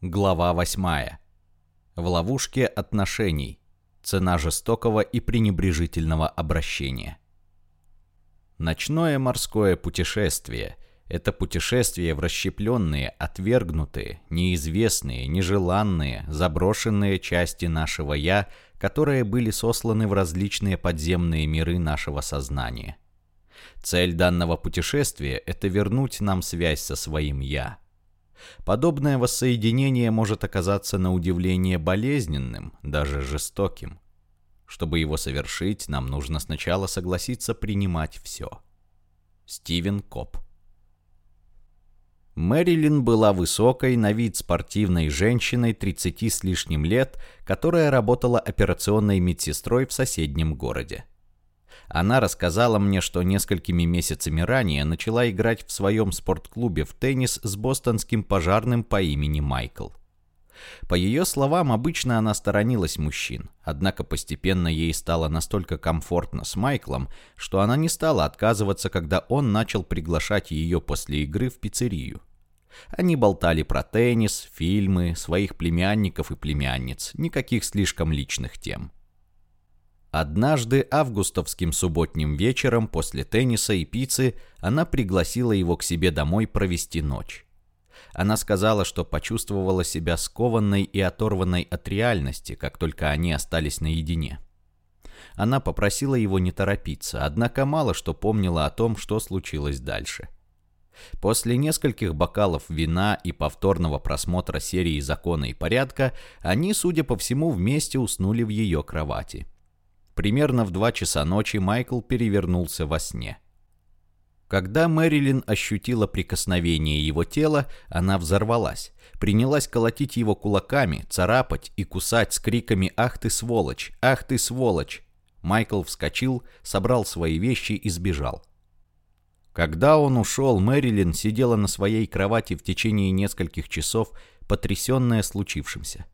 Глава 8. В ловушке отношений. Цена жестокого и пренебрежительного обращения. Ночное морское путешествие – это путешествие в расщепленные, отвергнутые, неизвестные, нежеланные, заброшенные части нашего «я», которые были сосланы в различные подземные миры нашего сознания. Цель данного путешествия – это вернуть нам связь со своим «я», Подобное воссоединение может оказаться на удивление болезненным, даже жестоким. Чтобы его совершить, нам нужно сначала согласиться принимать все. Стивен Коп Мэрилин была высокой, на вид спортивной женщиной 30 с лишним лет, которая работала операционной медсестрой в соседнем городе. Она рассказала мне, что несколькими месяцами ранее начала играть в своем спортклубе в теннис с бостонским пожарным по имени Майкл. По ее словам, обычно она сторонилась мужчин, однако постепенно ей стало настолько комфортно с Майклом, что она не стала отказываться, когда он начал приглашать ее после игры в пиццерию. Они болтали про теннис, фильмы, своих племянников и племянниц, никаких слишком личных тем. Однажды августовским субботним вечером после тенниса и пиццы она пригласила его к себе домой провести ночь. Она сказала, что почувствовала себя скованной и оторванной от реальности, как только они остались наедине. Она попросила его не торопиться, однако мало что помнила о том, что случилось дальше. После нескольких бокалов вина и повторного просмотра серии «Закона и порядка» они, судя по всему, вместе уснули в ее кровати. Примерно в 2 часа ночи Майкл перевернулся во сне. Когда Мэрилин ощутила прикосновение его тела, она взорвалась. Принялась колотить его кулаками, царапать и кусать с криками «Ах ты сволочь! Ах ты сволочь!». Майкл вскочил, собрал свои вещи и сбежал. Когда он ушел, Мэрилин сидела на своей кровати в течение нескольких часов, потрясенная случившимся.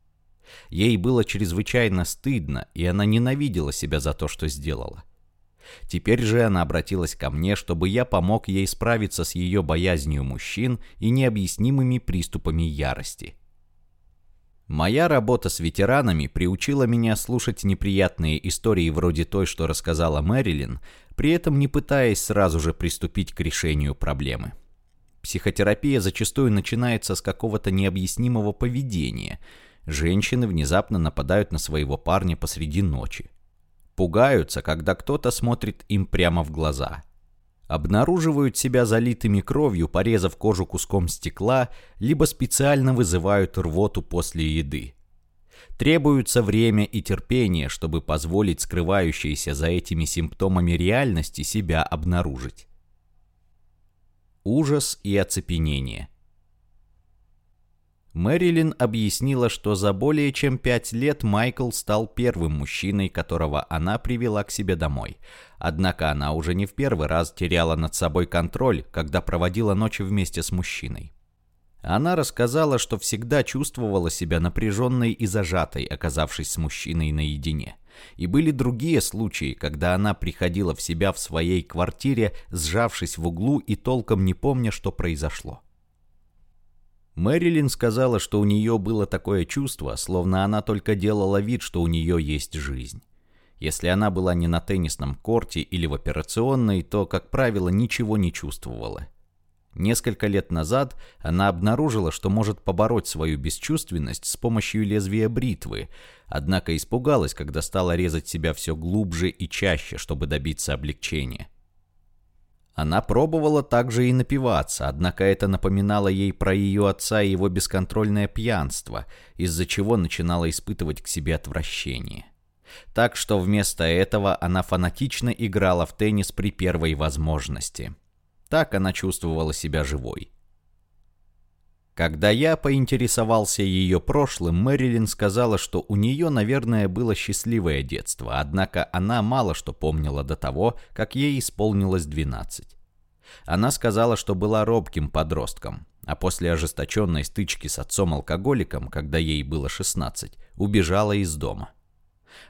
Ей было чрезвычайно стыдно, и она ненавидела себя за то, что сделала. Теперь же она обратилась ко мне, чтобы я помог ей справиться с ее боязнью мужчин и необъяснимыми приступами ярости. Моя работа с ветеранами приучила меня слушать неприятные истории вроде той, что рассказала Мэрилин, при этом не пытаясь сразу же приступить к решению проблемы. Психотерапия зачастую начинается с какого-то необъяснимого поведения – Женщины внезапно нападают на своего парня посреди ночи. Пугаются, когда кто-то смотрит им прямо в глаза. Обнаруживают себя залитыми кровью, порезав кожу куском стекла, либо специально вызывают рвоту после еды. Требуется время и терпение, чтобы позволить скрывающейся за этими симптомами реальности себя обнаружить. Ужас и оцепенение – Мэрилин объяснила, что за более чем пять лет Майкл стал первым мужчиной, которого она привела к себе домой. Однако она уже не в первый раз теряла над собой контроль, когда проводила ночи вместе с мужчиной. Она рассказала, что всегда чувствовала себя напряженной и зажатой, оказавшись с мужчиной наедине. И были другие случаи, когда она приходила в себя в своей квартире, сжавшись в углу и толком не помня, что произошло. Мэрилин сказала, что у нее было такое чувство, словно она только делала вид, что у нее есть жизнь. Если она была не на теннисном корте или в операционной, то, как правило, ничего не чувствовала. Несколько лет назад она обнаружила, что может побороть свою бесчувственность с помощью лезвия бритвы, однако испугалась, когда стала резать себя все глубже и чаще, чтобы добиться облегчения. Она пробовала также и напиваться, однако это напоминало ей про ее отца и его бесконтрольное пьянство, из-за чего начинала испытывать к себе отвращение. Так что вместо этого она фанатично играла в теннис при первой возможности. Так она чувствовала себя живой. Когда я поинтересовался ее прошлым, Мэрилин сказала, что у нее, наверное, было счастливое детство, однако она мало что помнила до того, как ей исполнилось 12. Она сказала, что была робким подростком, а после ожесточенной стычки с отцом-алкоголиком, когда ей было 16, убежала из дома.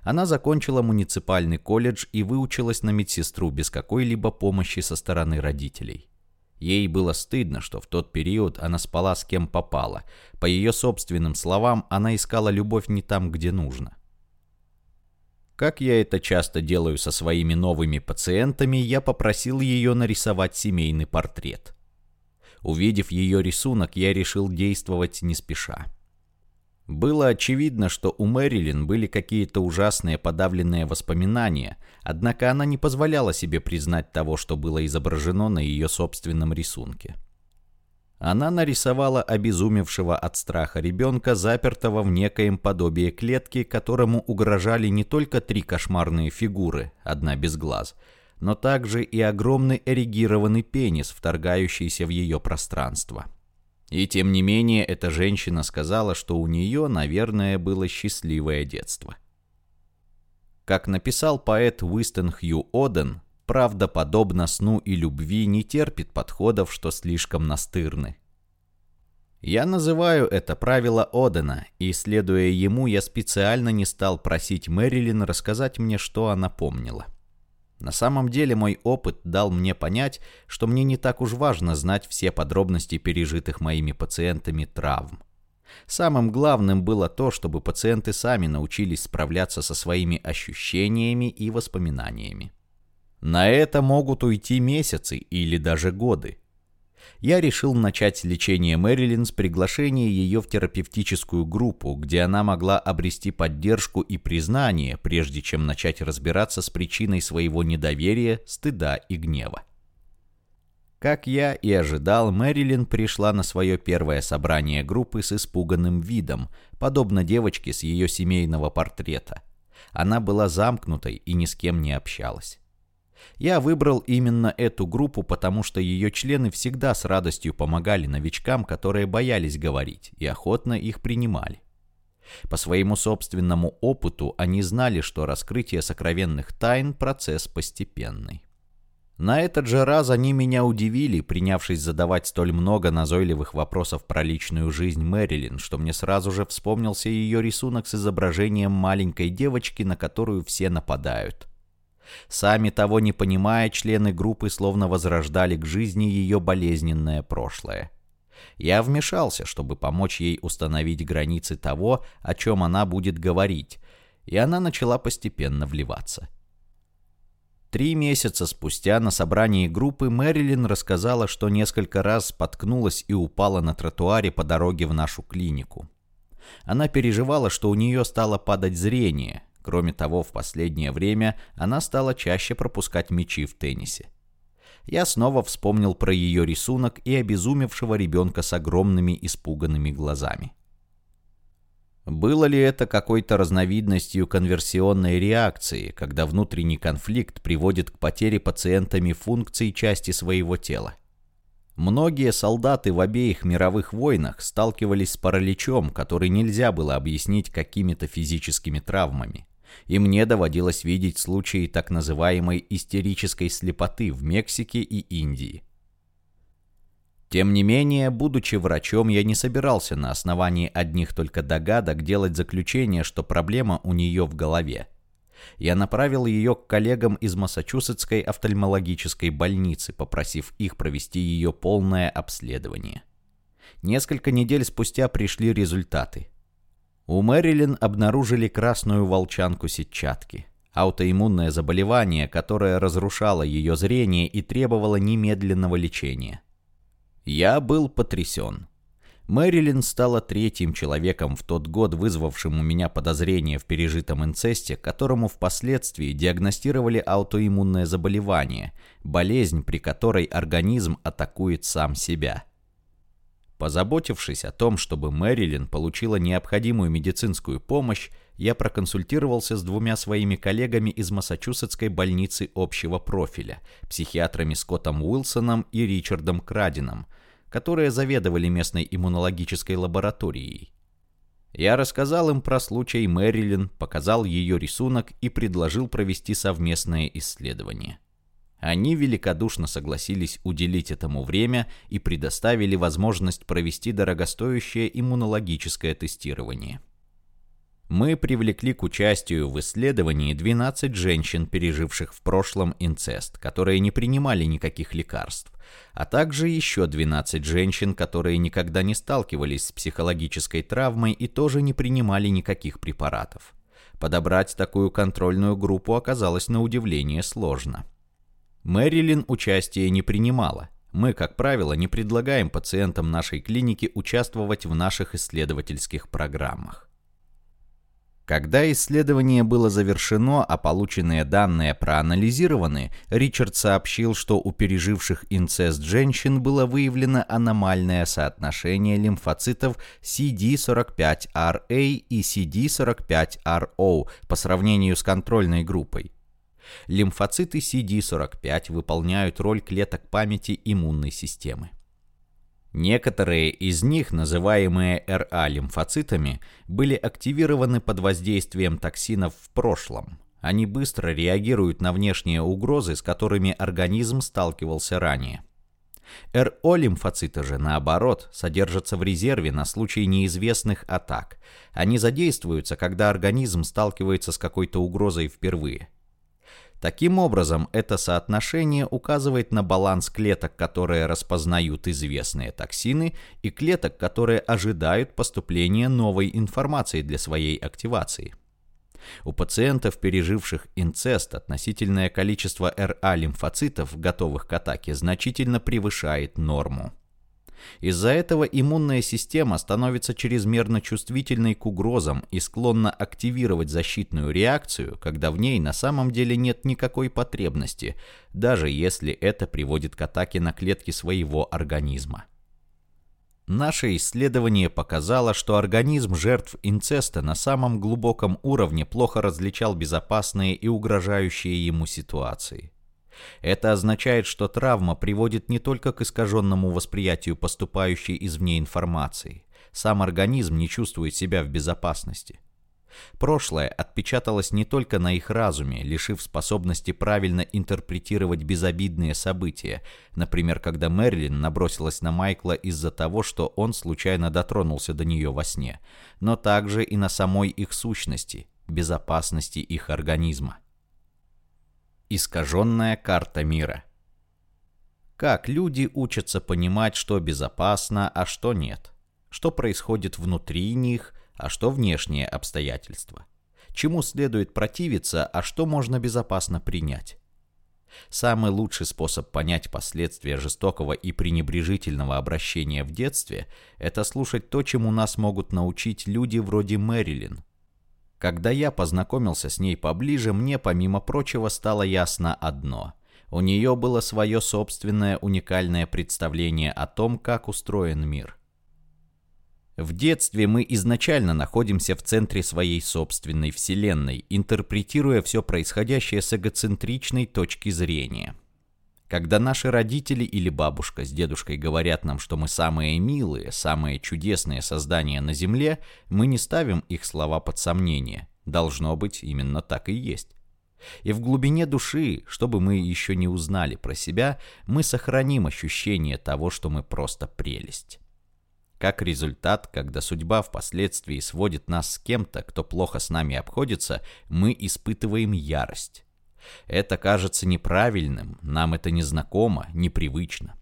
Она закончила муниципальный колледж и выучилась на медсестру без какой-либо помощи со стороны родителей. Ей было стыдно, что в тот период она спала с кем попала. По ее собственным словам, она искала любовь не там, где нужно. Как я это часто делаю со своими новыми пациентами, я попросил ее нарисовать семейный портрет. Увидев ее рисунок, я решил действовать не спеша. Было очевидно, что у Мэрилин были какие-то ужасные подавленные воспоминания, однако она не позволяла себе признать того, что было изображено на ее собственном рисунке. Она нарисовала обезумевшего от страха ребенка, запертого в некоем подобие клетки, которому угрожали не только три кошмарные фигуры, одна без глаз, но также и огромный эрегированный пенис, вторгающийся в ее пространство. И тем не менее, эта женщина сказала, что у нее, наверное, было счастливое детство. Как написал поэт Уистон Хью Оден, правда, подобно сну и любви, не терпит подходов, что слишком настырны. Я называю это правило Одена, и, следуя ему, я специально не стал просить Мэрилин рассказать мне, что она помнила. На самом деле мой опыт дал мне понять, что мне не так уж важно знать все подробности пережитых моими пациентами травм. Самым главным было то, чтобы пациенты сами научились справляться со своими ощущениями и воспоминаниями. На это могут уйти месяцы или даже годы я решил начать лечение Мэрилин с приглашения ее в терапевтическую группу, где она могла обрести поддержку и признание, прежде чем начать разбираться с причиной своего недоверия, стыда и гнева. Как я и ожидал, Мэрилин пришла на свое первое собрание группы с испуганным видом, подобно девочке с ее семейного портрета. Она была замкнутой и ни с кем не общалась. Я выбрал именно эту группу, потому что ее члены всегда с радостью помогали новичкам, которые боялись говорить, и охотно их принимали. По своему собственному опыту они знали, что раскрытие сокровенных тайн – процесс постепенный. На этот же раз они меня удивили, принявшись задавать столь много назойливых вопросов про личную жизнь Мэрилин, что мне сразу же вспомнился ее рисунок с изображением маленькой девочки, на которую все нападают – Сами того не понимая, члены группы словно возрождали к жизни ее болезненное прошлое. Я вмешался, чтобы помочь ей установить границы того, о чем она будет говорить, и она начала постепенно вливаться. Три месяца спустя на собрании группы Мэрилин рассказала, что несколько раз споткнулась и упала на тротуаре по дороге в нашу клинику. Она переживала, что у нее стало падать зрение, Кроме того, в последнее время она стала чаще пропускать мячи в теннисе. Я снова вспомнил про ее рисунок и обезумевшего ребенка с огромными испуганными глазами. Было ли это какой-то разновидностью конверсионной реакции, когда внутренний конфликт приводит к потере пациентами функций части своего тела? Многие солдаты в обеих мировых войнах сталкивались с параличом, который нельзя было объяснить какими-то физическими травмами и мне доводилось видеть случаи так называемой истерической слепоты в Мексике и Индии. Тем не менее, будучи врачом, я не собирался на основании одних только догадок делать заключение, что проблема у нее в голове. Я направил ее к коллегам из Массачусетской офтальмологической больницы, попросив их провести ее полное обследование. Несколько недель спустя пришли результаты. У Мэрилин обнаружили красную волчанку сетчатки. Аутоиммунное заболевание, которое разрушало ее зрение и требовало немедленного лечения. Я был потрясен. Мэрилин стала третьим человеком в тот год, вызвавшим у меня подозрение в пережитом инцесте, которому впоследствии диагностировали аутоиммунное заболевание, болезнь, при которой организм атакует сам себя. Позаботившись о том, чтобы Мэрилин получила необходимую медицинскую помощь, я проконсультировался с двумя своими коллегами из Массачусетской больницы общего профиля, психиатрами Скоттом Уилсоном и Ричардом Крадином, которые заведовали местной иммунологической лабораторией. Я рассказал им про случай Мэрилин, показал ее рисунок и предложил провести совместное исследование. Они великодушно согласились уделить этому время и предоставили возможность провести дорогостоящее иммунологическое тестирование. Мы привлекли к участию в исследовании 12 женщин, переживших в прошлом инцест, которые не принимали никаких лекарств, а также еще 12 женщин, которые никогда не сталкивались с психологической травмой и тоже не принимали никаких препаратов. Подобрать такую контрольную группу оказалось на удивление сложно. Мэрилин участие не принимала. Мы, как правило, не предлагаем пациентам нашей клиники участвовать в наших исследовательских программах. Когда исследование было завершено, а полученные данные проанализированы, Ричард сообщил, что у переживших инцест женщин было выявлено аномальное соотношение лимфоцитов CD45RA и CD45RO по сравнению с контрольной группой. Лимфоциты CD45 выполняют роль клеток памяти иммунной системы. Некоторые из них, называемые РА-лимфоцитами, были активированы под воздействием токсинов в прошлом. Они быстро реагируют на внешние угрозы, с которыми организм сталкивался ранее. РО-лимфоциты же, наоборот, содержатся в резерве на случай неизвестных атак. Они задействуются, когда организм сталкивается с какой-то угрозой впервые. Таким образом, это соотношение указывает на баланс клеток, которые распознают известные токсины, и клеток, которые ожидают поступления новой информации для своей активации. У пациентов, переживших инцест, относительное количество РА-лимфоцитов, готовых к атаке, значительно превышает норму. Из-за этого иммунная система становится чрезмерно чувствительной к угрозам и склонна активировать защитную реакцию, когда в ней на самом деле нет никакой потребности, даже если это приводит к атаке на клетки своего организма. Наше исследование показало, что организм жертв инцеста на самом глубоком уровне плохо различал безопасные и угрожающие ему ситуации. Это означает, что травма приводит не только к искаженному восприятию поступающей извне информации. Сам организм не чувствует себя в безопасности. Прошлое отпечаталось не только на их разуме, лишив способности правильно интерпретировать безобидные события, например, когда Мэрилин набросилась на Майкла из-за того, что он случайно дотронулся до нее во сне, но также и на самой их сущности, безопасности их организма. Искаженная карта мира. Как люди учатся понимать, что безопасно, а что нет? Что происходит внутри них, а что внешние обстоятельства? Чему следует противиться, а что можно безопасно принять? Самый лучший способ понять последствия жестокого и пренебрежительного обращения в детстве – это слушать то, чему нас могут научить люди вроде Мэрилин, когда я познакомился с ней поближе, мне, помимо прочего, стало ясно одно. У нее было свое собственное уникальное представление о том, как устроен мир. В детстве мы изначально находимся в центре своей собственной вселенной, интерпретируя все происходящее с эгоцентричной точки зрения – когда наши родители или бабушка с дедушкой говорят нам, что мы самые милые, самые чудесные создания на Земле, мы не ставим их слова под сомнение. Должно быть, именно так и есть. И в глубине души, чтобы мы еще не узнали про себя, мы сохраним ощущение того, что мы просто прелесть. Как результат, когда судьба впоследствии сводит нас с кем-то, кто плохо с нами обходится, мы испытываем ярость. Это кажется неправильным, нам это незнакомо, непривычно.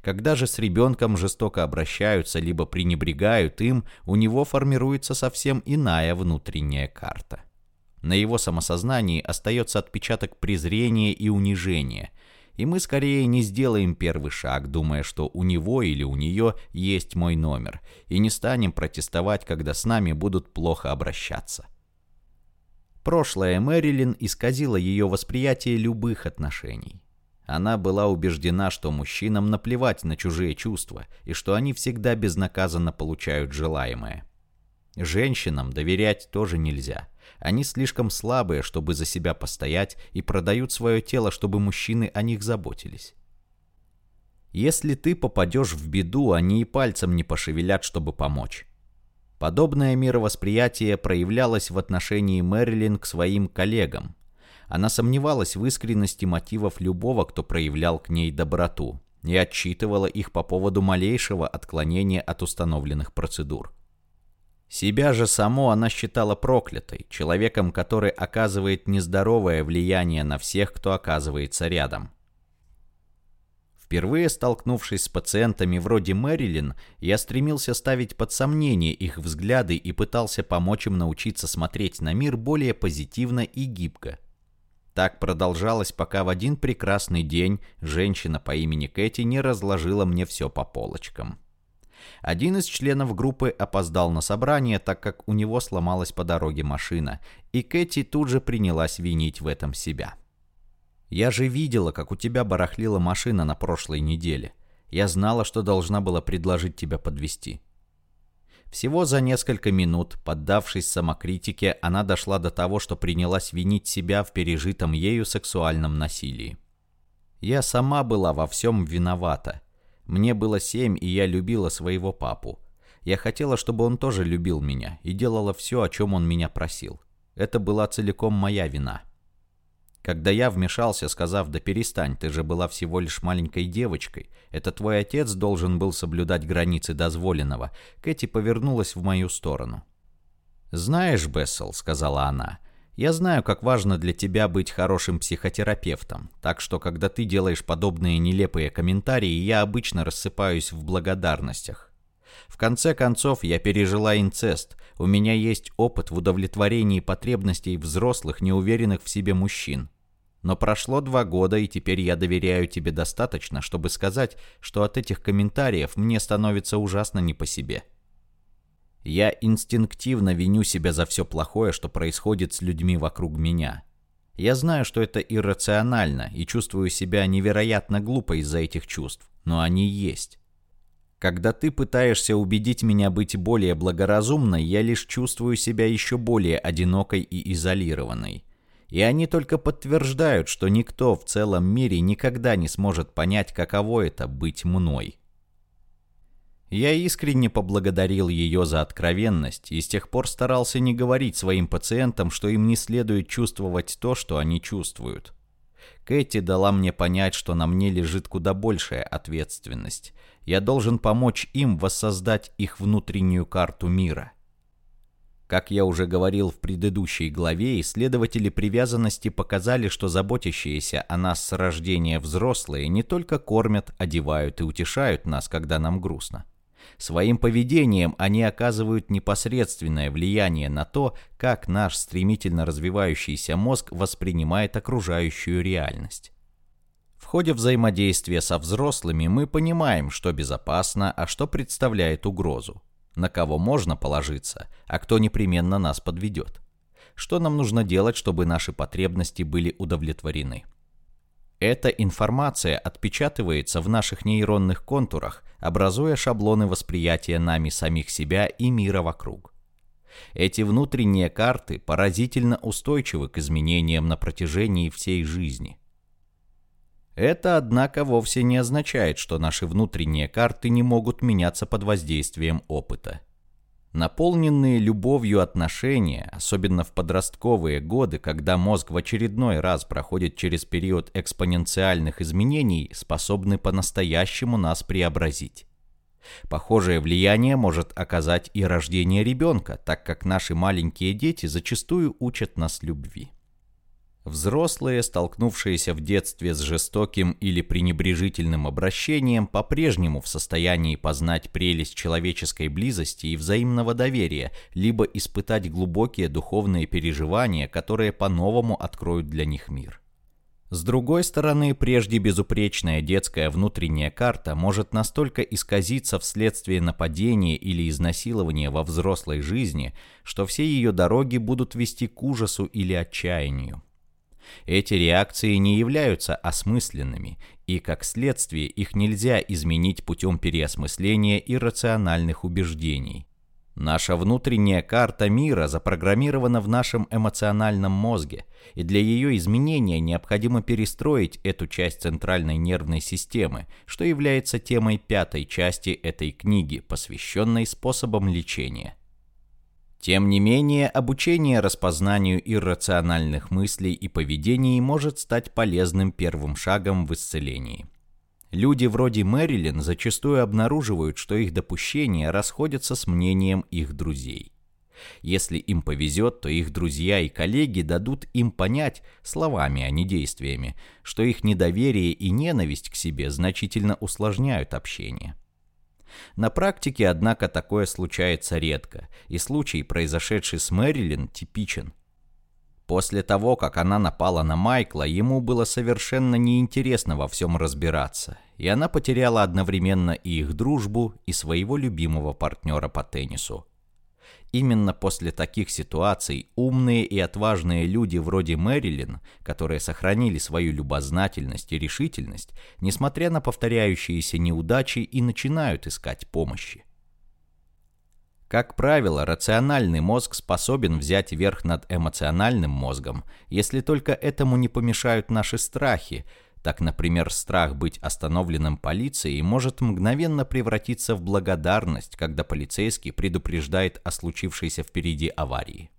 Когда же с ребенком жестоко обращаются, либо пренебрегают им, у него формируется совсем иная внутренняя карта. На его самосознании остается отпечаток презрения и унижения, и мы скорее не сделаем первый шаг, думая, что у него или у нее есть мой номер, и не станем протестовать, когда с нами будут плохо обращаться. Прошлое Мэрилин исказило ее восприятие любых отношений. Она была убеждена, что мужчинам наплевать на чужие чувства и что они всегда безнаказанно получают желаемое. Женщинам доверять тоже нельзя. Они слишком слабые, чтобы за себя постоять, и продают свое тело, чтобы мужчины о них заботились. Если ты попадешь в беду, они и пальцем не пошевелят, чтобы помочь. Подобное мировосприятие проявлялось в отношении Мэрилин к своим коллегам. Она сомневалась в искренности мотивов любого, кто проявлял к ней доброту, и отчитывала их по поводу малейшего отклонения от установленных процедур. Себя же само она считала проклятой, человеком, который оказывает нездоровое влияние на всех, кто оказывается рядом. Впервые столкнувшись с пациентами вроде Мэрилин, я стремился ставить под сомнение их взгляды и пытался помочь им научиться смотреть на мир более позитивно и гибко. Так продолжалось, пока в один прекрасный день женщина по имени Кэти не разложила мне все по полочкам. Один из членов группы опоздал на собрание, так как у него сломалась по дороге машина, и Кэти тут же принялась винить в этом себя. «Я же видела, как у тебя барахлила машина на прошлой неделе. Я знала, что должна была предложить тебя подвести. Всего за несколько минут, поддавшись самокритике, она дошла до того, что принялась винить себя в пережитом ею сексуальном насилии. Я сама была во всем виновата, мне было семь, и я любила своего папу. Я хотела, чтобы он тоже любил меня, и делала все, о чем он меня просил. Это была целиком моя вина. Когда я вмешался, сказав «да перестань, ты же была всего лишь маленькой девочкой, это твой отец должен был соблюдать границы дозволенного», Кэти повернулась в мою сторону. «Знаешь, Бессел», — сказала она, я знаю, как важно для тебя быть хорошим психотерапевтом, так что когда ты делаешь подобные нелепые комментарии, я обычно рассыпаюсь в благодарностях. В конце концов, я пережила инцест, у меня есть опыт в удовлетворении потребностей взрослых, неуверенных в себе мужчин. Но прошло два года, и теперь я доверяю тебе достаточно, чтобы сказать, что от этих комментариев мне становится ужасно не по себе. Я инстинктивно виню себя за все плохое, что происходит с людьми вокруг меня. Я знаю, что это иррационально, и чувствую себя невероятно глупо из-за этих чувств, но они есть. Когда ты пытаешься убедить меня быть более благоразумной, я лишь чувствую себя еще более одинокой и изолированной. И они только подтверждают, что никто в целом мире никогда не сможет понять, каково это быть мной. Я искренне поблагодарил ее за откровенность и с тех пор старался не говорить своим пациентам, что им не следует чувствовать то, что они чувствуют. Кэти дала мне понять, что на мне лежит куда большая ответственность. Я должен помочь им воссоздать их внутреннюю карту мира. Как я уже говорил в предыдущей главе, исследователи привязанности показали, что заботящиеся о нас с рождения взрослые не только кормят, одевают и утешают нас, когда нам грустно. Своим поведением они оказывают непосредственное влияние на то, как наш стремительно развивающийся мозг воспринимает окружающую реальность. В ходе взаимодействия со взрослыми мы понимаем, что безопасно, а что представляет угрозу, на кого можно положиться, а кто непременно нас подведет. Что нам нужно делать, чтобы наши потребности были удовлетворены. Эта информация отпечатывается в наших нейронных контурах, образуя шаблоны восприятия нами самих себя и мира вокруг. Эти внутренние карты поразительно устойчивы к изменениям на протяжении всей жизни. Это, однако, вовсе не означает, что наши внутренние карты не могут меняться под воздействием опыта. Наполненные любовью отношения, особенно в подростковые годы, когда мозг в очередной раз проходит через период экспоненциальных изменений, способны по-настоящему нас преобразить. Похожее влияние может оказать и рождение ребенка, так как наши маленькие дети зачастую учат нас любви. Взрослые, столкнувшиеся в детстве с жестоким или пренебрежительным обращением, по-прежнему в состоянии познать прелесть человеческой близости и взаимного доверия, либо испытать глубокие духовные переживания, которые по-новому откроют для них мир. С другой стороны, прежде безупречная детская внутренняя карта может настолько исказиться вследствие нападения или изнасилования во взрослой жизни, что все ее дороги будут вести к ужасу или отчаянию. Эти реакции не являются осмысленными, и как следствие их нельзя изменить путем переосмысления иррациональных убеждений. Наша внутренняя карта мира запрограммирована в нашем эмоциональном мозге, и для ее изменения необходимо перестроить эту часть центральной нервной системы, что является темой пятой части этой книги, посвященной способам лечения. Тем не менее, обучение распознанию иррациональных мыслей и поведений может стать полезным первым шагом в исцелении. Люди вроде Мэрилин зачастую обнаруживают, что их допущения расходятся с мнением их друзей. Если им повезет, то их друзья и коллеги дадут им понять, словами, а не действиями, что их недоверие и ненависть к себе значительно усложняют общение. На практике, однако, такое случается редко, и случай, произошедший с Мэрилин, типичен. После того, как она напала на Майкла, ему было совершенно неинтересно во всем разбираться, и она потеряла одновременно и их дружбу, и своего любимого партнера по теннису. Именно после таких ситуаций умные и отважные люди вроде Мэрилин, которые сохранили свою любознательность и решительность, несмотря на повторяющиеся неудачи, и начинают искать помощи. Как правило, рациональный мозг способен взять верх над эмоциональным мозгом, если только этому не помешают наши страхи, так, например, страх быть остановленным полицией может мгновенно превратиться в благодарность, когда полицейский предупреждает о случившейся впереди аварии.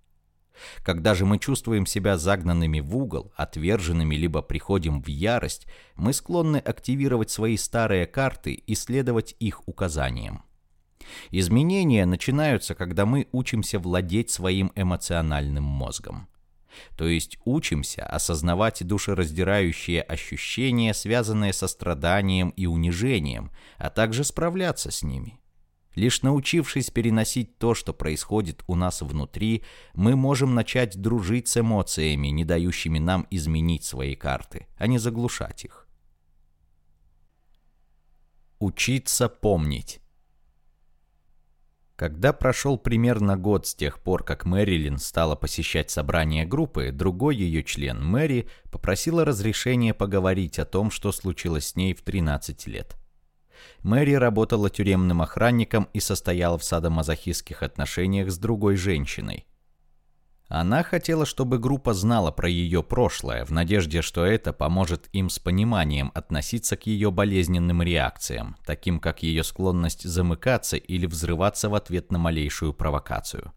Когда же мы чувствуем себя загнанными в угол, отверженными либо приходим в ярость, мы склонны активировать свои старые карты и следовать их указаниям. Изменения начинаются, когда мы учимся владеть своим эмоциональным мозгом. То есть учимся осознавать душераздирающие ощущения, связанные со страданием и унижением, а также справляться с ними. Лишь научившись переносить то, что происходит у нас внутри, мы можем начать дружить с эмоциями, не дающими нам изменить свои карты, а не заглушать их. Учиться помнить. Когда прошел примерно год с тех пор, как Мэрилин стала посещать собрания группы, другой ее член, Мэри, попросила разрешения поговорить о том, что случилось с ней в 13 лет. Мэри работала тюремным охранником и состояла в садомазохистских отношениях с другой женщиной. Она хотела, чтобы группа знала про ее прошлое, в надежде, что это поможет им с пониманием относиться к ее болезненным реакциям, таким как ее склонность замыкаться или взрываться в ответ на малейшую провокацию.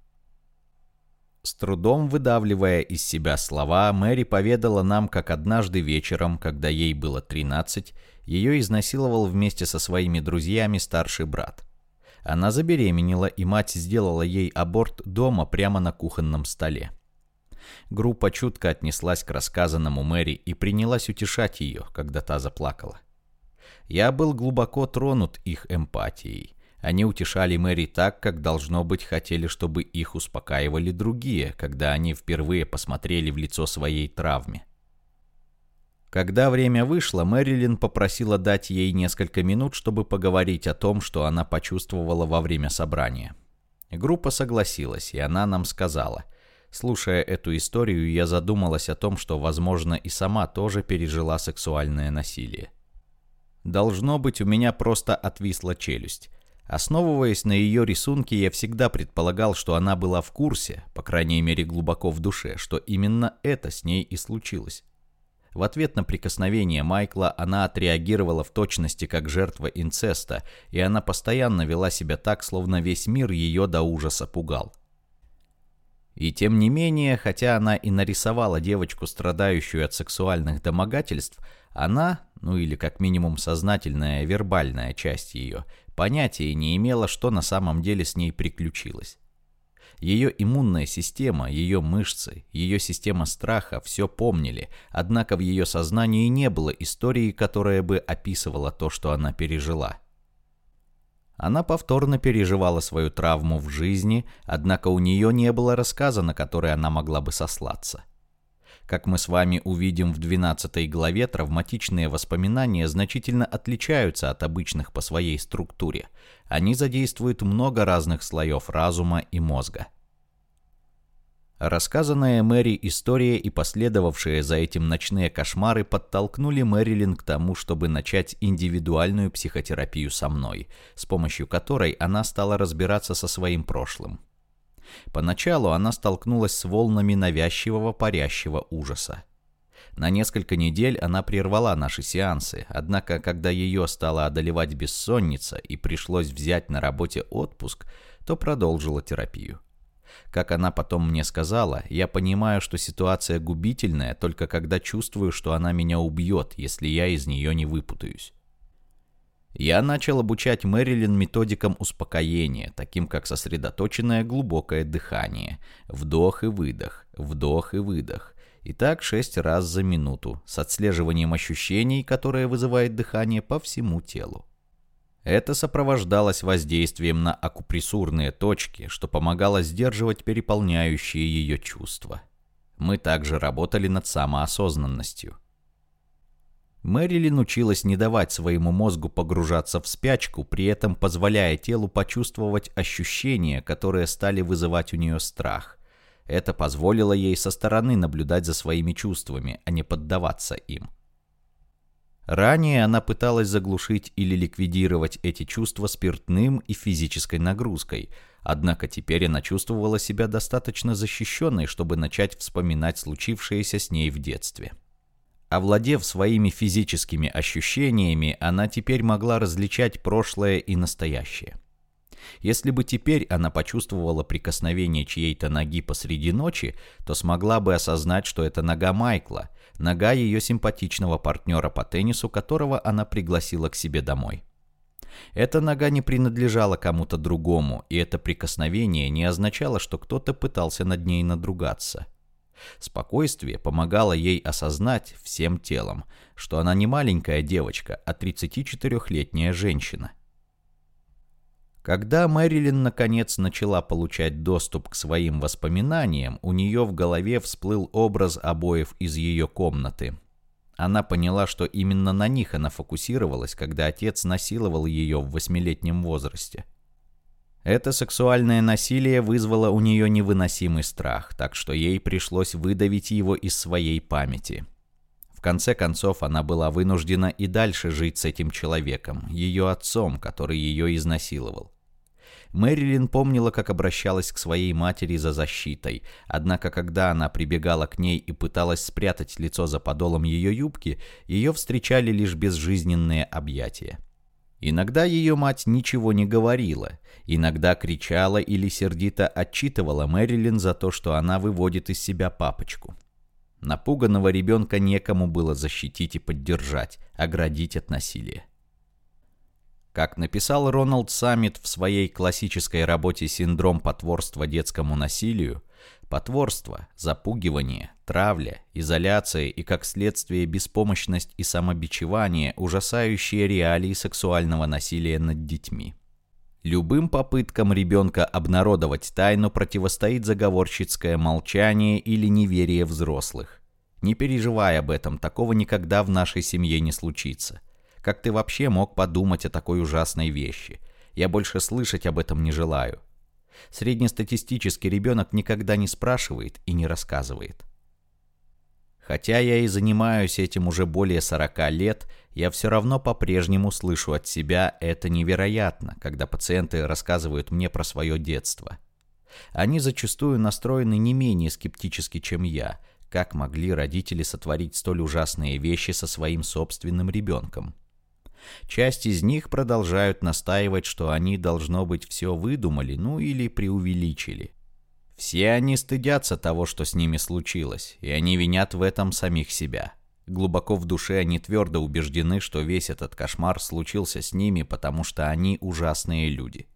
С трудом выдавливая из себя слова, Мэри поведала нам, как однажды вечером, когда ей было 13, ее изнасиловал вместе со своими друзьями старший брат. Она забеременела, и мать сделала ей аборт дома прямо на кухонном столе. Группа чутко отнеслась к рассказанному Мэри и принялась утешать ее, когда та заплакала. Я был глубоко тронут их эмпатией. Они утешали Мэри так, как должно быть хотели, чтобы их успокаивали другие, когда они впервые посмотрели в лицо своей травме. Когда время вышло, Мэрилин попросила дать ей несколько минут, чтобы поговорить о том, что она почувствовала во время собрания. Группа согласилась, и она нам сказала. Слушая эту историю, я задумалась о том, что, возможно, и сама тоже пережила сексуальное насилие. Должно быть, у меня просто отвисла челюсть. Основываясь на ее рисунке, я всегда предполагал, что она была в курсе, по крайней мере глубоко в душе, что именно это с ней и случилось. В ответ на прикосновение Майкла она отреагировала в точности как жертва инцеста, и она постоянно вела себя так, словно весь мир ее до ужаса пугал. И тем не менее, хотя она и нарисовала девочку, страдающую от сексуальных домогательств, она, ну или как минимум сознательная вербальная часть ее, понятия не имела, что на самом деле с ней приключилось. Ее иммунная система, ее мышцы, ее система страха все помнили, однако в ее сознании не было истории, которая бы описывала то, что она пережила. Она повторно переживала свою травму в жизни, однако у нее не было рассказа, на который она могла бы сослаться. Как мы с вами увидим в 12 главе, травматичные воспоминания значительно отличаются от обычных по своей структуре. Они задействуют много разных слоев разума и мозга. Рассказанная Мэри история и последовавшие за этим ночные кошмары подтолкнули Мэрилин к тому, чтобы начать индивидуальную психотерапию со мной, с помощью которой она стала разбираться со своим прошлым. Поначалу она столкнулась с волнами навязчивого парящего ужаса. На несколько недель она прервала наши сеансы, однако, когда ее стала одолевать бессонница и пришлось взять на работе отпуск, то продолжила терапию. Как она потом мне сказала, я понимаю, что ситуация губительная только когда чувствую, что она меня убьет, если я из нее не выпутаюсь. Я начал обучать Мэрилин методикам успокоения, таким как сосредоточенное глубокое дыхание, вдох и выдох, вдох и выдох, и так шесть раз за минуту, с отслеживанием ощущений, которое вызывает дыхание по всему телу. Это сопровождалось воздействием на акупрессурные точки, что помогало сдерживать переполняющие ее чувства. Мы также работали над самоосознанностью. Мэрилин училась не давать своему мозгу погружаться в спячку, при этом позволяя телу почувствовать ощущения, которые стали вызывать у нее страх. Это позволило ей со стороны наблюдать за своими чувствами, а не поддаваться им. Ранее она пыталась заглушить или ликвидировать эти чувства спиртным и физической нагрузкой, однако теперь она чувствовала себя достаточно защищенной, чтобы начать вспоминать случившееся с ней в детстве. Овладев своими физическими ощущениями, она теперь могла различать прошлое и настоящее. Если бы теперь она почувствовала прикосновение чьей-то ноги посреди ночи, то смогла бы осознать, что это нога Майкла, нога ее симпатичного партнера по теннису, которого она пригласила к себе домой. Эта нога не принадлежала кому-то другому, и это прикосновение не означало, что кто-то пытался над ней надругаться. Спокойствие помогало ей осознать всем телом, что она не маленькая девочка, а 34-летняя женщина. Когда Мэрилин наконец начала получать доступ к своим воспоминаниям, у нее в голове всплыл образ обоев из ее комнаты. Она поняла, что именно на них она фокусировалась, когда отец насиловал ее в восьмилетнем возрасте. Это сексуальное насилие вызвало у нее невыносимый страх, так что ей пришлось выдавить его из своей памяти. В конце концов, она была вынуждена и дальше жить с этим человеком, ее отцом, который ее изнасиловал. Мэрилин помнила, как обращалась к своей матери за защитой, однако когда она прибегала к ней и пыталась спрятать лицо за подолом ее юбки, ее встречали лишь безжизненные объятия. Иногда ее мать ничего не говорила, иногда кричала или сердито отчитывала Мэрилин за то, что она выводит из себя папочку. Напуганного ребенка некому было защитить и поддержать, оградить от насилия. Как написал Роналд Саммит в своей классической работе «Синдром потворства детскому насилию», потворство, запугивание, травля, изоляция и, как следствие, беспомощность и самобичевание – ужасающие реалии сексуального насилия над детьми. Любым попыткам ребенка обнародовать тайну противостоит заговорщицкое молчание или неверие взрослых. Не переживай об этом, такого никогда в нашей семье не случится. Как ты вообще мог подумать о такой ужасной вещи? Я больше слышать об этом не желаю. Среднестатистический ребенок никогда не спрашивает и не рассказывает. Хотя я и занимаюсь этим уже более 40 лет, я все равно по-прежнему слышу от себя «это невероятно», когда пациенты рассказывают мне про свое детство. Они зачастую настроены не менее скептически, чем я. Как могли родители сотворить столь ужасные вещи со своим собственным ребенком? Часть из них продолжают настаивать, что они, должно быть, все выдумали, ну или преувеличили. Все они стыдятся того, что с ними случилось, и они винят в этом самих себя. Глубоко в душе они твердо убеждены, что весь этот кошмар случился с ними, потому что они ужасные люди.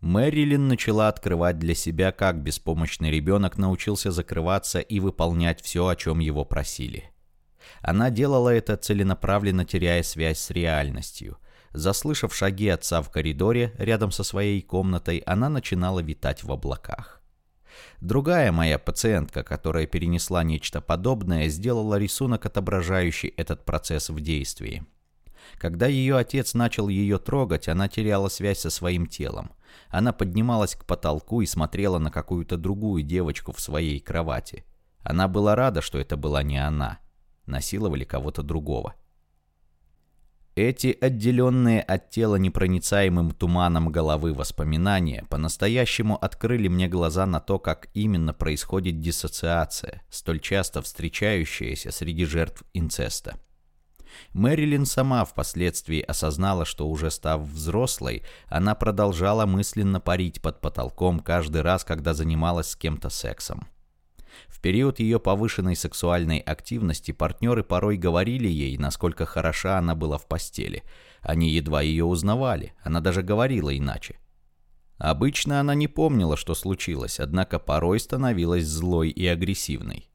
Мэрилин начала открывать для себя, как беспомощный ребенок научился закрываться и выполнять все, о чем его просили. Она делала это целенаправленно, теряя связь с реальностью. Заслышав шаги отца в коридоре рядом со своей комнатой, она начинала витать в облаках. Другая моя пациентка, которая перенесла нечто подобное, сделала рисунок, отображающий этот процесс в действии. Когда ее отец начал ее трогать, она теряла связь со своим телом. Она поднималась к потолку и смотрела на какую-то другую девочку в своей кровати. Она была рада, что это была не она. Насиловали кого-то другого. Эти отделенные от тела непроницаемым туманом головы воспоминания по-настоящему открыли мне глаза на то, как именно происходит диссоциация, столь часто встречающаяся среди жертв инцеста. Мэрилин сама впоследствии осознала, что уже став взрослой, она продолжала мысленно парить под потолком каждый раз, когда занималась с кем-то сексом. В период ее повышенной сексуальной активности партнеры порой говорили ей, насколько хороша она была в постели. Они едва ее узнавали, она даже говорила иначе. Обычно она не помнила, что случилось, однако порой становилась злой и агрессивной.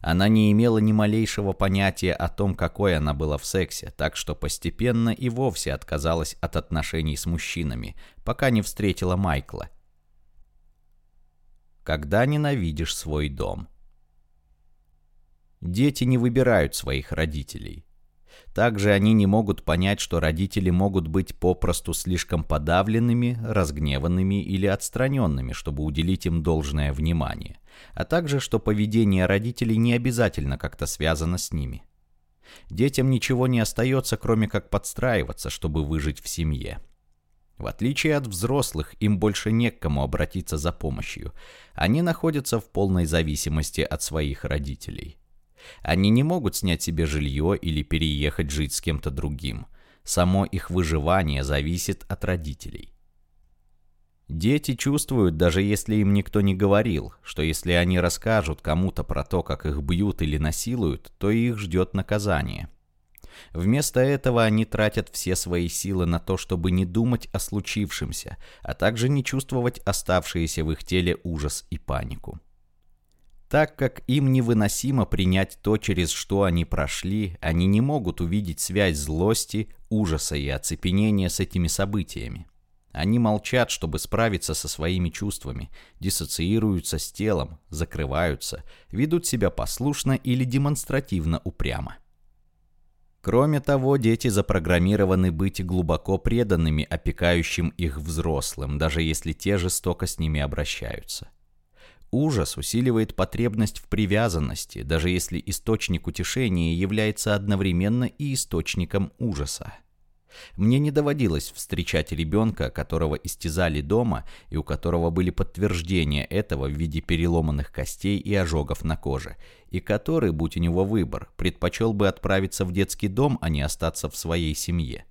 Она не имела ни малейшего понятия о том, какой она была в сексе, так что постепенно и вовсе отказалась от отношений с мужчинами, пока не встретила Майкла. Когда ненавидишь свой дом. Дети не выбирают своих родителей. Также они не могут понять, что родители могут быть попросту слишком подавленными, разгневанными или отстраненными, чтобы уделить им должное внимание, а также, что поведение родителей не обязательно как-то связано с ними. Детям ничего не остается, кроме как подстраиваться, чтобы выжить в семье. В отличие от взрослых, им больше не к кому обратиться за помощью. Они находятся в полной зависимости от своих родителей. Они не могут снять себе жилье или переехать жить с кем-то другим. Само их выживание зависит от родителей. Дети чувствуют, даже если им никто не говорил, что если они расскажут кому-то про то, как их бьют или насилуют, то их ждет наказание. Вместо этого они тратят все свои силы на то, чтобы не думать о случившемся, а также не чувствовать оставшиеся в их теле ужас и панику. Так как им невыносимо принять то, через что они прошли, они не могут увидеть связь злости, ужаса и оцепенения с этими событиями. Они молчат, чтобы справиться со своими чувствами, диссоциируются с телом, закрываются, ведут себя послушно или демонстративно упрямо. Кроме того, дети запрограммированы быть глубоко преданными опекающим их взрослым, даже если те жестоко с ними обращаются. Ужас усиливает потребность в привязанности, даже если источник утешения является одновременно и источником ужаса. Мне не доводилось встречать ребенка, которого истязали дома и у которого были подтверждения этого в виде переломанных костей и ожогов на коже, и который, будь у него выбор, предпочел бы отправиться в детский дом, а не остаться в своей семье.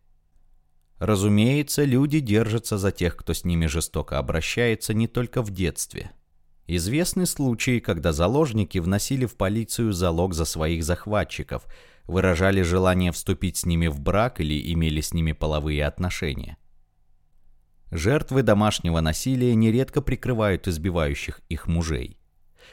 Разумеется, люди держатся за тех, кто с ними жестоко обращается не только в детстве, Известны случаи, когда заложники вносили в полицию залог за своих захватчиков, выражали желание вступить с ними в брак или имели с ними половые отношения. Жертвы домашнего насилия нередко прикрывают избивающих их мужей.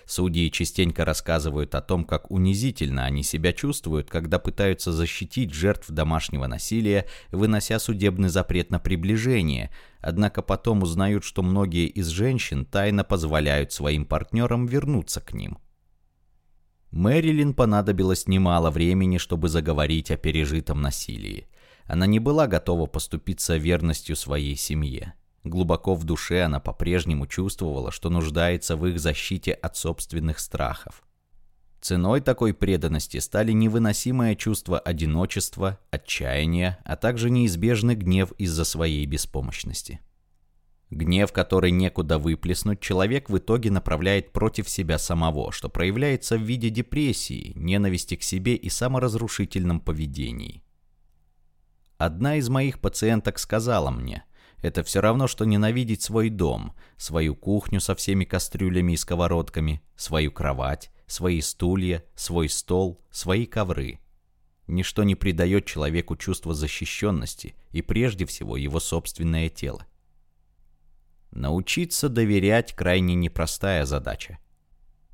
Судьи частенько рассказывают о том, как унизительно они себя чувствуют, когда пытаются защитить жертв домашнего насилия, вынося судебный запрет на приближение, однако потом узнают, что многие из женщин тайно позволяют своим партнерам вернуться к ним. Мэрилин понадобилось немало времени, чтобы заговорить о пережитом насилии. Она не была готова поступиться верностью своей семье. Глубоко в душе она по-прежнему чувствовала, что нуждается в их защите от собственных страхов. Ценой такой преданности стали невыносимое чувство одиночества, отчаяния, а также неизбежный гнев из-за своей беспомощности. Гнев, который некуда выплеснуть, человек в итоге направляет против себя самого, что проявляется в виде депрессии, ненависти к себе и саморазрушительном поведении. Одна из моих пациенток сказала мне – это все равно, что ненавидеть свой дом, свою кухню со всеми кастрюлями и сковородками, свою кровать, свои стулья, свой стол, свои ковры. Ничто не придает человеку чувство защищенности и прежде всего его собственное тело. Научиться доверять крайне непростая задача.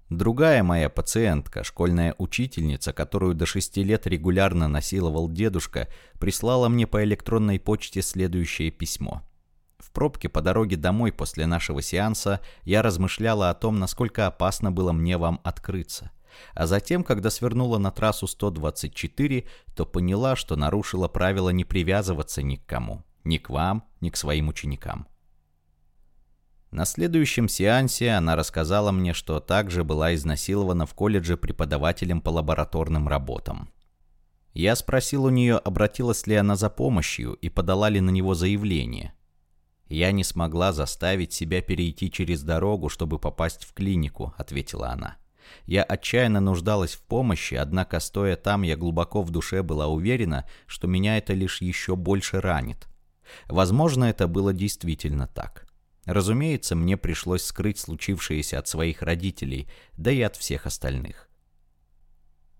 Другая моя пациентка, школьная учительница, которую до шести лет регулярно насиловал дедушка, прислала мне по электронной почте следующее письмо – в пробке по дороге домой после нашего сеанса я размышляла о том, насколько опасно было мне вам открыться. А затем, когда свернула на трассу 124, то поняла, что нарушила правило не привязываться ни к кому. Ни к вам, ни к своим ученикам. На следующем сеансе она рассказала мне, что также была изнасилована в колледже преподавателем по лабораторным работам. Я спросил у нее, обратилась ли она за помощью и подала ли на него заявление – «Я не смогла заставить себя перейти через дорогу, чтобы попасть в клинику», — ответила она. Я отчаянно нуждалась в помощи, однако, стоя там, я глубоко в душе была уверена, что меня это лишь еще больше ранит. Возможно, это было действительно так. Разумеется, мне пришлось скрыть случившееся от своих родителей, да и от всех остальных.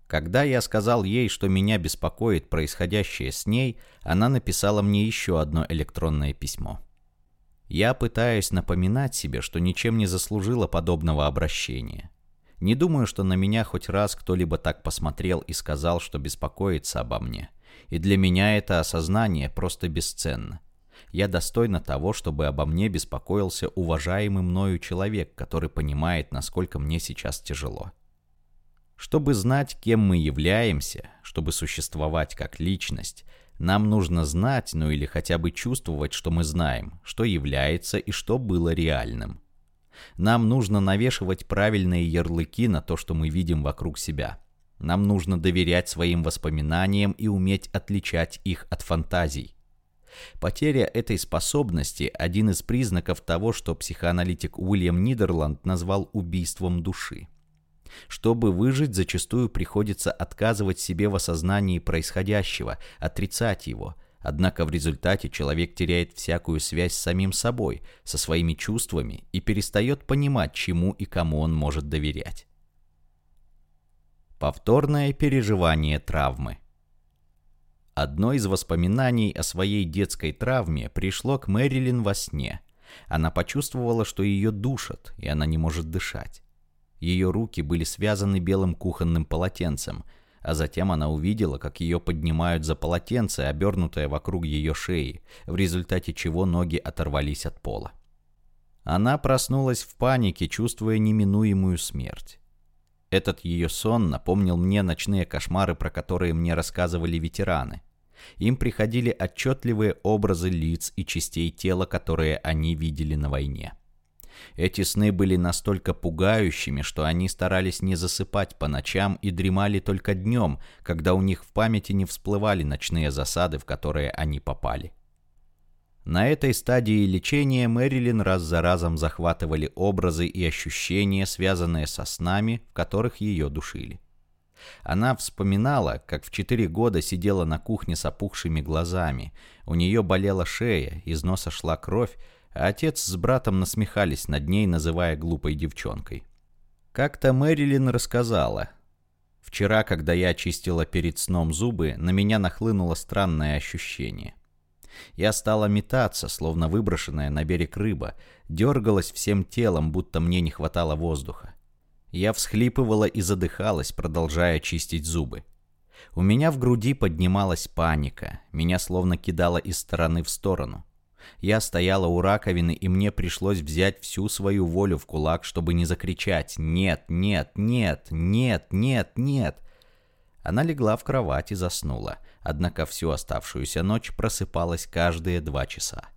Когда я сказал ей, что меня беспокоит происходящее с ней, она написала мне еще одно электронное письмо. Я пытаюсь напоминать себе, что ничем не заслужила подобного обращения. Не думаю, что на меня хоть раз кто-либо так посмотрел и сказал, что беспокоится обо мне. И для меня это осознание просто бесценно. Я достойна того, чтобы обо мне беспокоился уважаемый мною человек, который понимает, насколько мне сейчас тяжело. Чтобы знать, кем мы являемся, чтобы существовать как личность, нам нужно знать, ну или хотя бы чувствовать, что мы знаем, что является и что было реальным. Нам нужно навешивать правильные ярлыки на то, что мы видим вокруг себя. Нам нужно доверять своим воспоминаниям и уметь отличать их от фантазий. Потеря этой способности – один из признаков того, что психоаналитик Уильям Нидерланд назвал убийством души. Чтобы выжить, зачастую приходится отказывать себе в осознании происходящего, отрицать его. Однако в результате человек теряет всякую связь с самим собой, со своими чувствами и перестает понимать, чему и кому он может доверять. Повторное переживание травмы. Одно из воспоминаний о своей детской травме пришло к Мэрилин во сне. Она почувствовала, что ее душат, и она не может дышать. Ее руки были связаны белым кухонным полотенцем, а затем она увидела, как ее поднимают за полотенце, обернутое вокруг ее шеи, в результате чего ноги оторвались от пола. Она проснулась в панике, чувствуя неминуемую смерть. Этот ее сон напомнил мне ночные кошмары, про которые мне рассказывали ветераны. Им приходили отчетливые образы лиц и частей тела, которые они видели на войне. Эти сны были настолько пугающими, что они старались не засыпать по ночам и дремали только днем, когда у них в памяти не всплывали ночные засады, в которые они попали. На этой стадии лечения Мэрилин раз за разом захватывали образы и ощущения, связанные со снами, в которых ее душили. Она вспоминала, как в четыре года сидела на кухне с опухшими глазами, у нее болела шея, из носа шла кровь, отец с братом насмехались над ней, называя глупой девчонкой. Как-то Мэрилин рассказала. «Вчера, когда я чистила перед сном зубы, на меня нахлынуло странное ощущение. Я стала метаться, словно выброшенная на берег рыба, дергалась всем телом, будто мне не хватало воздуха. Я всхлипывала и задыхалась, продолжая чистить зубы. У меня в груди поднималась паника, меня словно кидало из стороны в сторону. Я стояла у раковины, и мне пришлось взять всю свою волю в кулак, чтобы не закричать «Нет, нет, нет, нет, нет, нет!». Она легла в кровать и заснула, однако всю оставшуюся ночь просыпалась каждые два часа.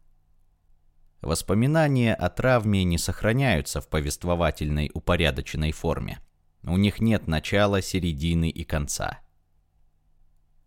Воспоминания о травме не сохраняются в повествовательной упорядоченной форме. У них нет начала, середины и конца.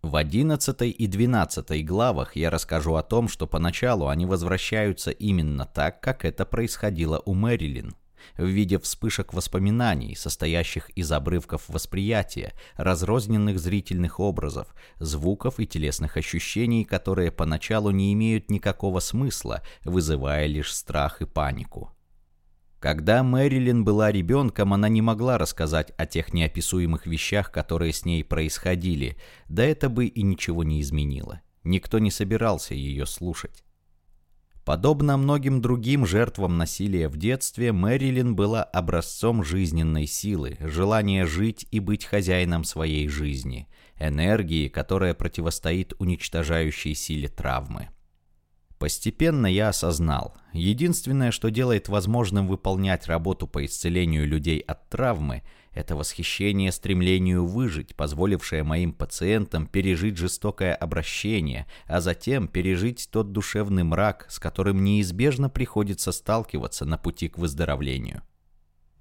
В 11 и 12 главах я расскажу о том, что поначалу они возвращаются именно так, как это происходило у Мэрилин, в виде вспышек воспоминаний, состоящих из обрывков восприятия, разрозненных зрительных образов, звуков и телесных ощущений, которые поначалу не имеют никакого смысла, вызывая лишь страх и панику. Когда Мэрилин была ребенком, она не могла рассказать о тех неописуемых вещах, которые с ней происходили, да это бы и ничего не изменило. Никто не собирался ее слушать. Подобно многим другим жертвам насилия в детстве, Мэрилин была образцом жизненной силы, желания жить и быть хозяином своей жизни, энергии, которая противостоит уничтожающей силе травмы. Постепенно я осознал, единственное, что делает возможным выполнять работу по исцелению людей от травмы, это восхищение стремлению выжить, позволившее моим пациентам пережить жестокое обращение, а затем пережить тот душевный мрак, с которым неизбежно приходится сталкиваться на пути к выздоровлению.